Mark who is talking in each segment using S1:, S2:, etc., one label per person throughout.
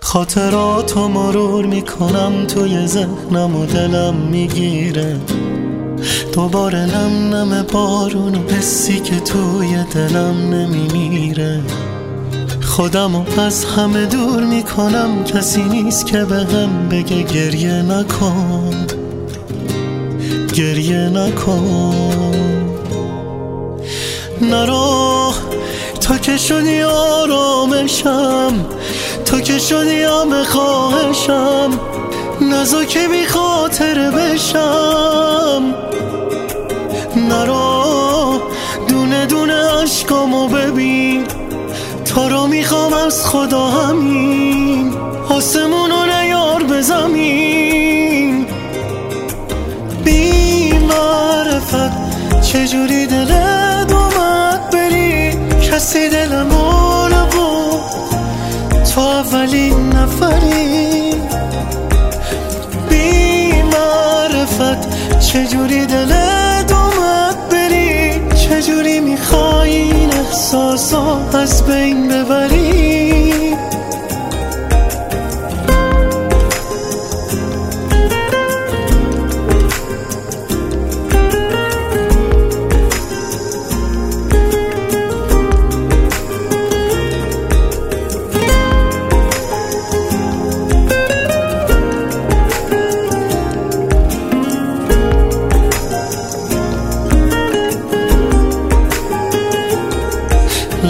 S1: خاطراتو مرور می‌کنم توی ذهنم و دلم می‌گیره. دوباره نم نم بارون و حسی که توی دلم نمیمیره. خودم و از همه دور می‌کنم کسی نیست که به هم بگه گریه نکن. گریه نکن. نرو تا که شدی آرامشم. تو که شدی همه خواهشم نزا که بی خاطر بشم. نرو دونه دونه عشقامو ببین تو رو می‌خوام از خدا همین. آسمونو نیار به زمین. بی معرفت چجوری دلت اومد بری؟ کسی دلمو تو اولین نفری. بی معرفت چجوری دلت اومد بری؟ چجوری می‌خوای این احساسا از بین ببری؟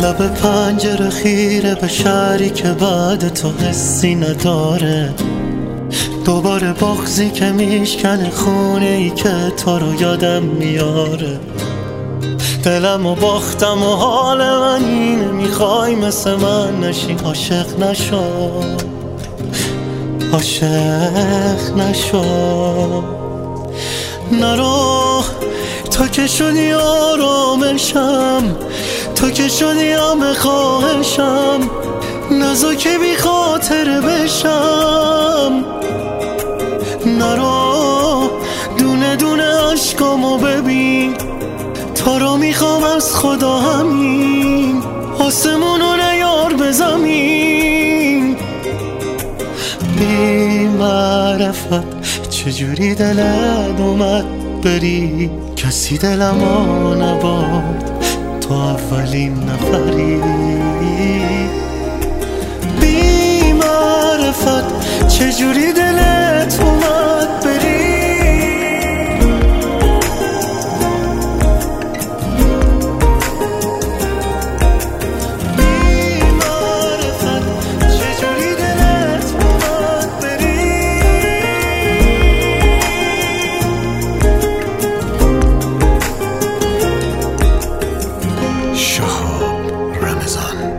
S1: لب پنجره خیره به شهری که بعد تو حسی نداره. دوباره بغزی که میشکنه خونه ای که تو رو یادم میاره. دلم و باختم و حال من اینه می‌خوای مثل من نشی عاشق نشو. عاشق نشو. نرو تا که شدی آرامشم. تو که شدی همه خواهشم نزا که بی خاطر بشم. نرو دونه دونه عشقامو ببین تو رو می‌خوام از خدا همین. آسمونو نیار به زمین. بی معرفت چجوری دلت اومد؟ بری کسی دلمو نباد تو اولین نفری. بی معرفت چجوری دلت شهاب رمضان.